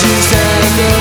Tuesday